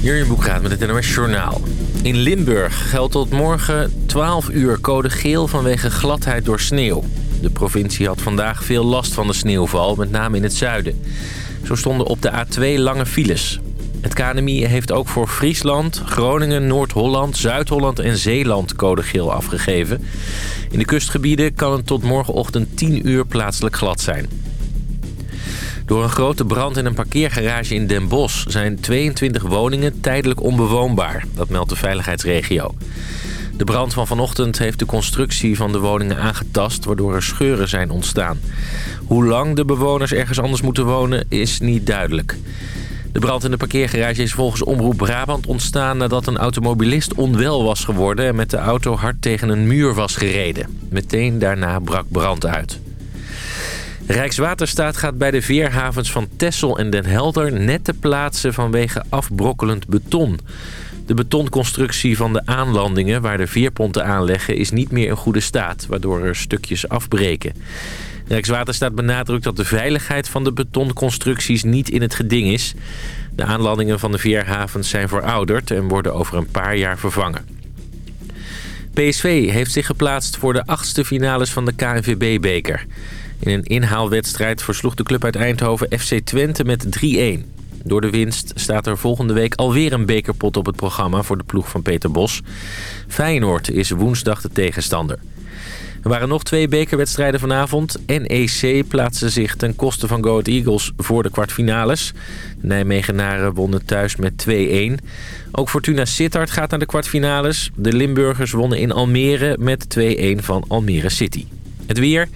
Jurjen Boekraat met het NOS Journaal. In Limburg geldt tot morgen 12 uur code geel vanwege gladheid door sneeuw. De provincie had vandaag veel last van de sneeuwval, met name in het zuiden. Zo stonden op de A2 lange files. Het KNMI heeft ook voor Friesland, Groningen, Noord-Holland, Zuid-Holland en Zeeland code geel afgegeven. In de kustgebieden kan het tot morgenochtend 10 uur plaatselijk glad zijn. Door een grote brand in een parkeergarage in Den Bosch... zijn 22 woningen tijdelijk onbewoonbaar. Dat meldt de veiligheidsregio. De brand van vanochtend heeft de constructie van de woningen aangetast... waardoor er scheuren zijn ontstaan. Hoe lang de bewoners ergens anders moeten wonen is niet duidelijk. De brand in de parkeergarage is volgens Omroep Brabant ontstaan... nadat een automobilist onwel was geworden... en met de auto hard tegen een muur was gereden. Meteen daarna brak brand uit. Rijkswaterstaat gaat bij de veerhavens van Tessel en Den Helder netten plaatsen vanwege afbrokkelend beton. De betonconstructie van de aanlandingen waar de veerponten aanleggen is niet meer in goede staat, waardoor er stukjes afbreken. Rijkswaterstaat benadrukt dat de veiligheid van de betonconstructies niet in het geding is. De aanlandingen van de veerhavens zijn verouderd en worden over een paar jaar vervangen. PSV heeft zich geplaatst voor de achtste finales van de KNVB-beker. In een inhaalwedstrijd versloeg de club uit Eindhoven FC Twente met 3-1. Door de winst staat er volgende week alweer een bekerpot op het programma voor de ploeg van Peter Bos. Feyenoord is woensdag de tegenstander. Er waren nog twee bekerwedstrijden vanavond. NEC plaatste zich ten koste van Go Eagles voor de kwartfinales. Nijmegenaren wonnen thuis met 2-1. Ook Fortuna Sittard gaat naar de kwartfinales. De Limburgers wonnen in Almere met 2-1 van Almere City. Het weer.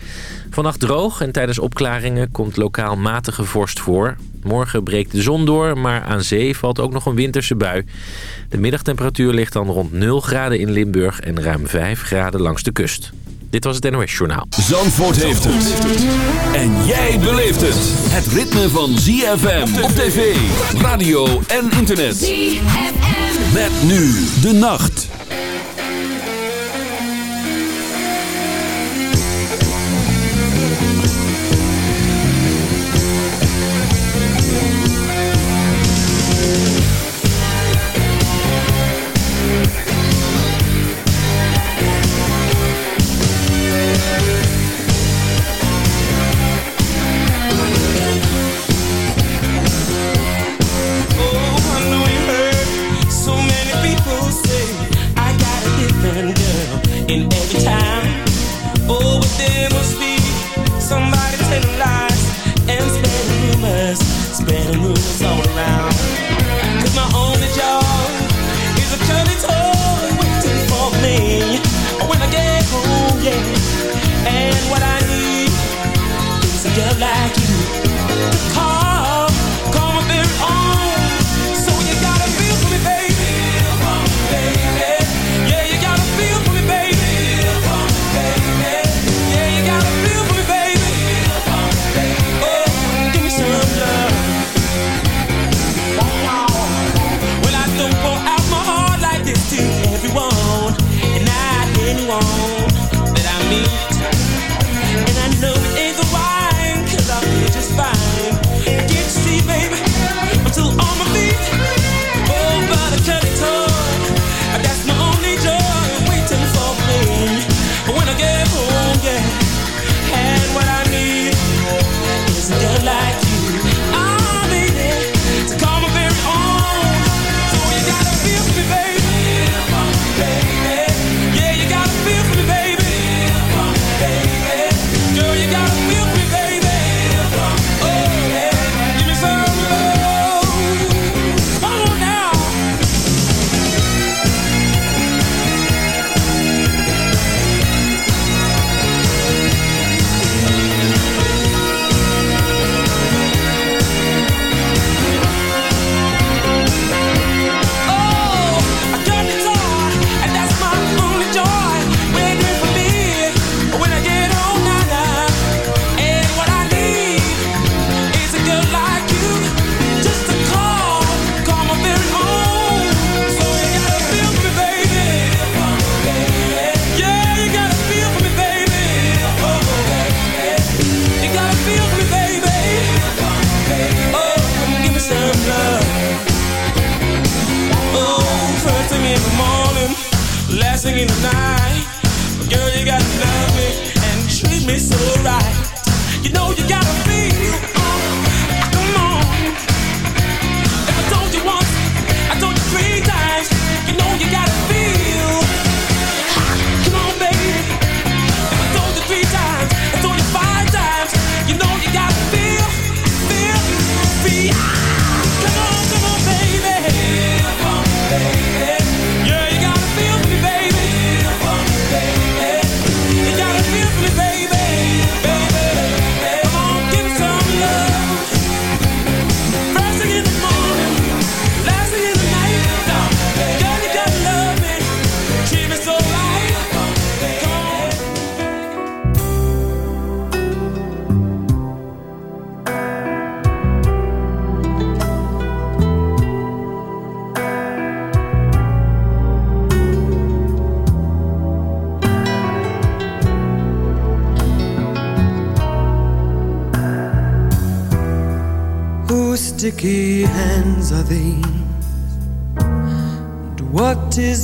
Vannacht droog en tijdens opklaringen komt lokaal matige vorst voor. Morgen breekt de zon door, maar aan zee valt ook nog een winterse bui. De middagtemperatuur ligt dan rond 0 graden in Limburg en ruim 5 graden langs de kust. Dit was het NOS Journaal. Zandvoort heeft het. En jij beleeft het. Het ritme van ZFM op tv, radio en internet. ZFM. Met nu de nacht.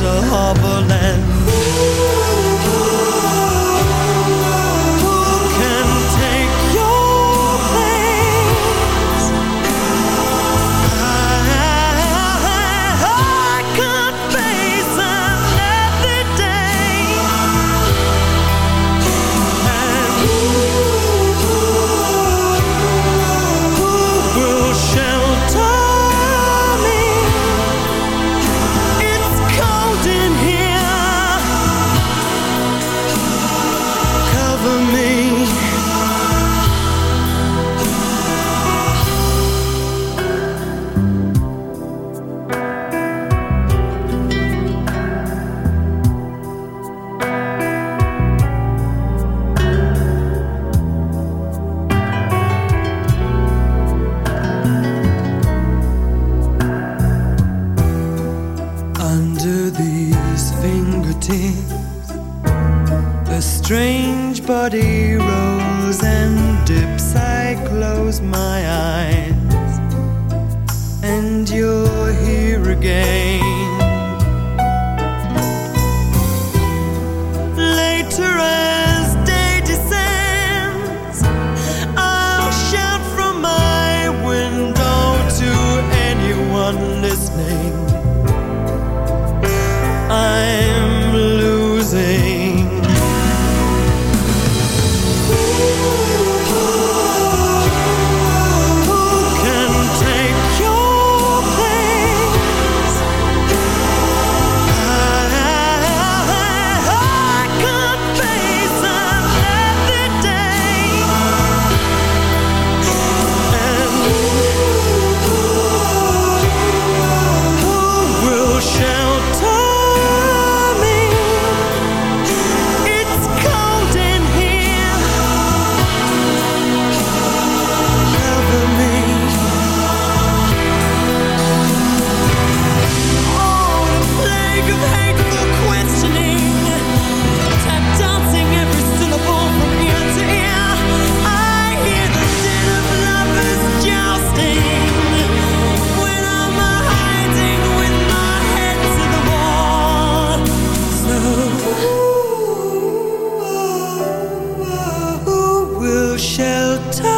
a harbor land shelter.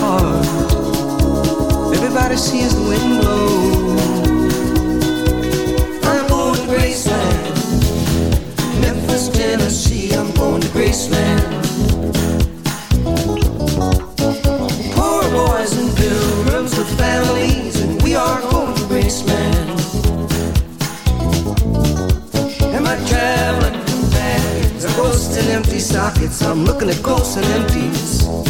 apart. Everybody sees the wind blow. I'm going to Graceland. Memphis, Tennessee, I'm going to Graceland. Poor boys in blue rooms with families, and we are going to Graceland. And my traveling companions are ghosts and empty sockets. I'm looking at ghosts and empties.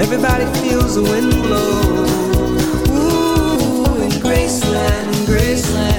Everybody feels the wind blow. Ooh, in Graceland, Graceland.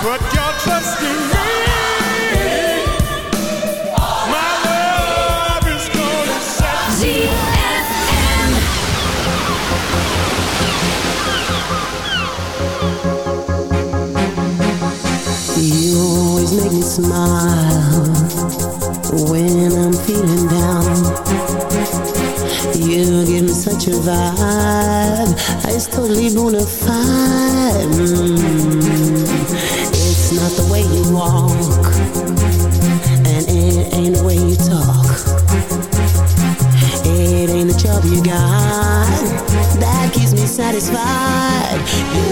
Put your trust in me. You always make me smile when I'm feeling down. You give me such a vibe, I totally bona fide. Mm walk, and it ain't the way you talk. It ain't the job you got that keeps me satisfied.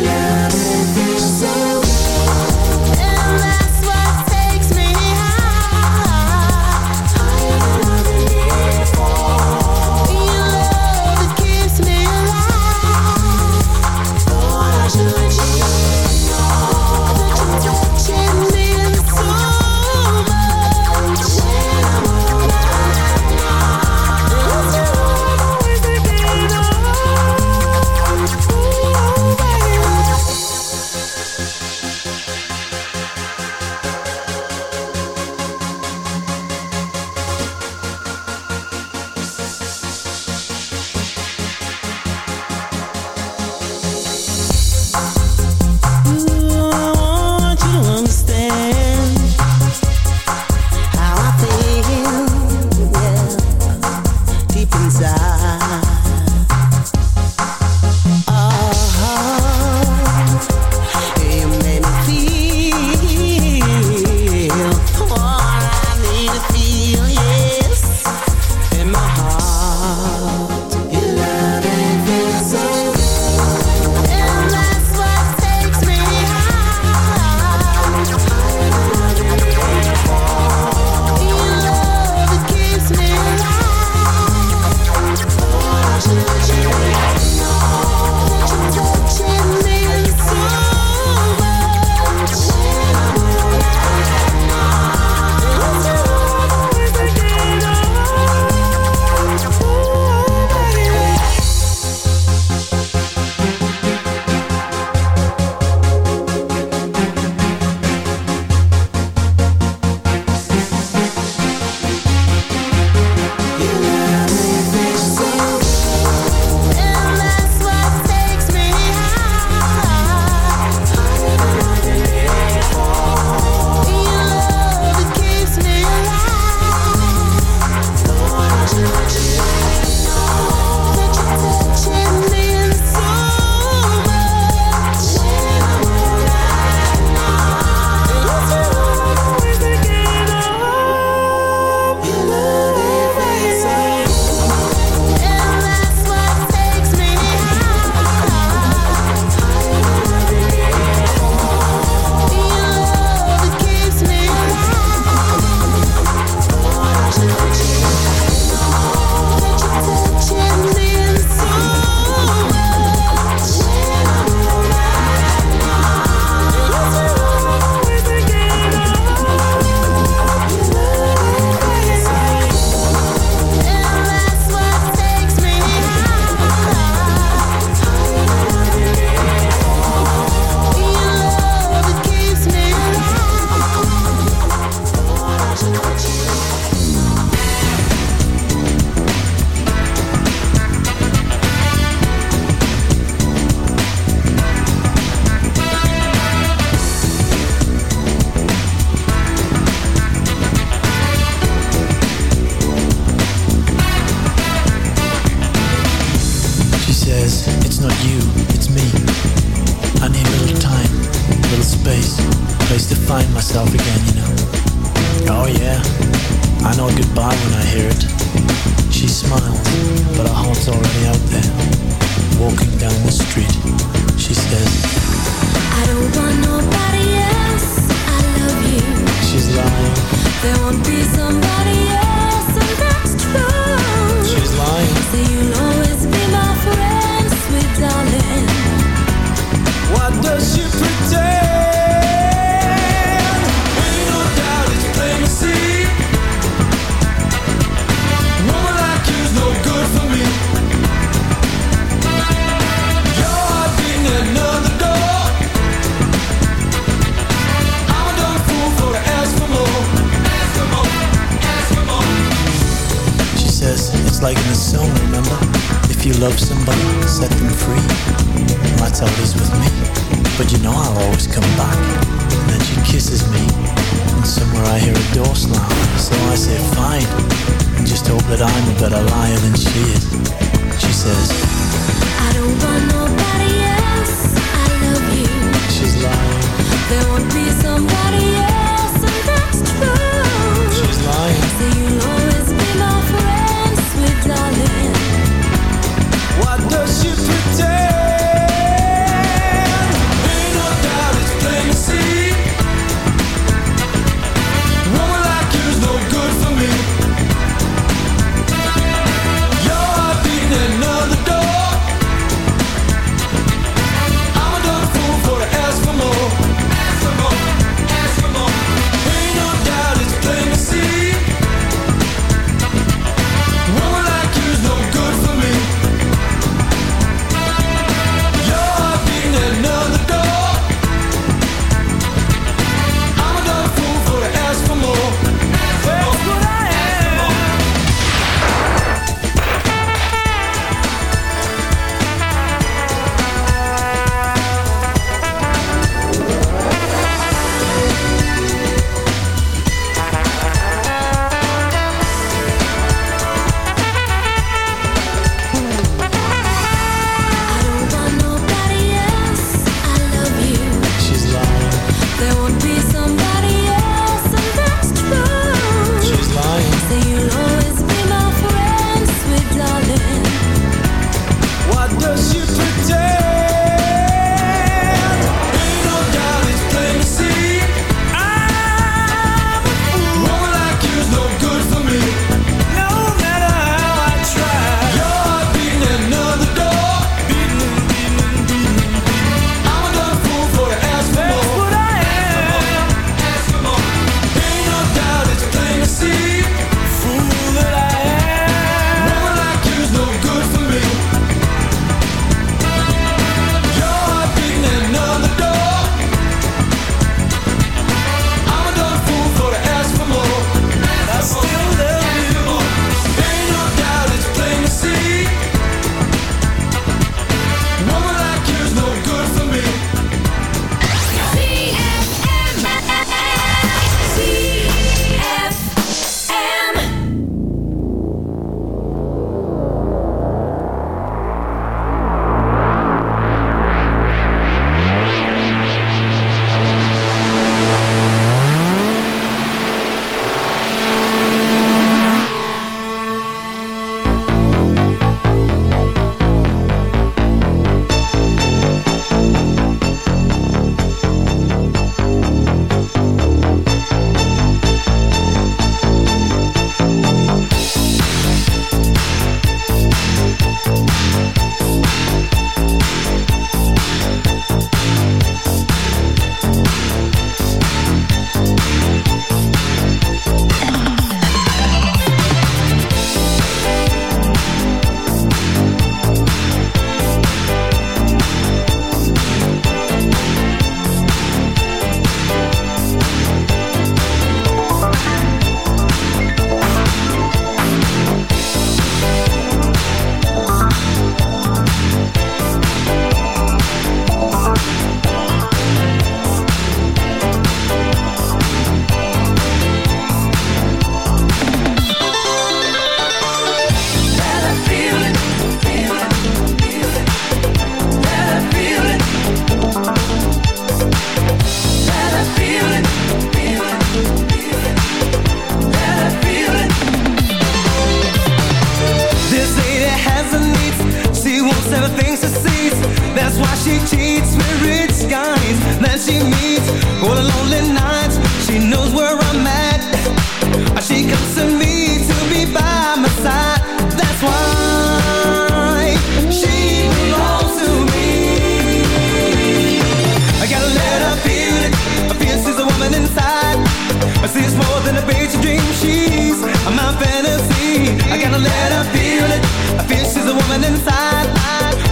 I gotta let her feel it. I feel she's a woman inside.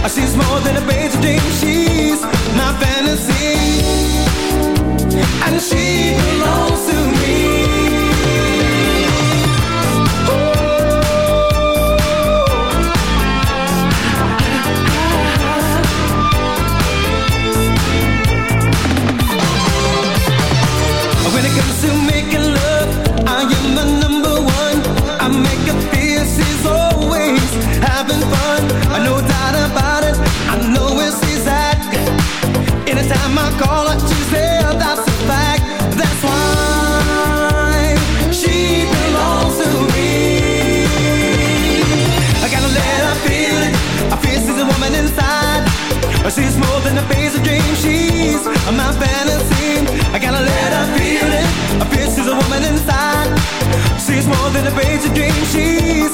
I She's more than a basic dream. She's my fantasy, and she belongs to me. my fantasy I gotta let her feel it I feel she's a woman inside. She's more than a basic dream She's